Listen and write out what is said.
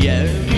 Yeah.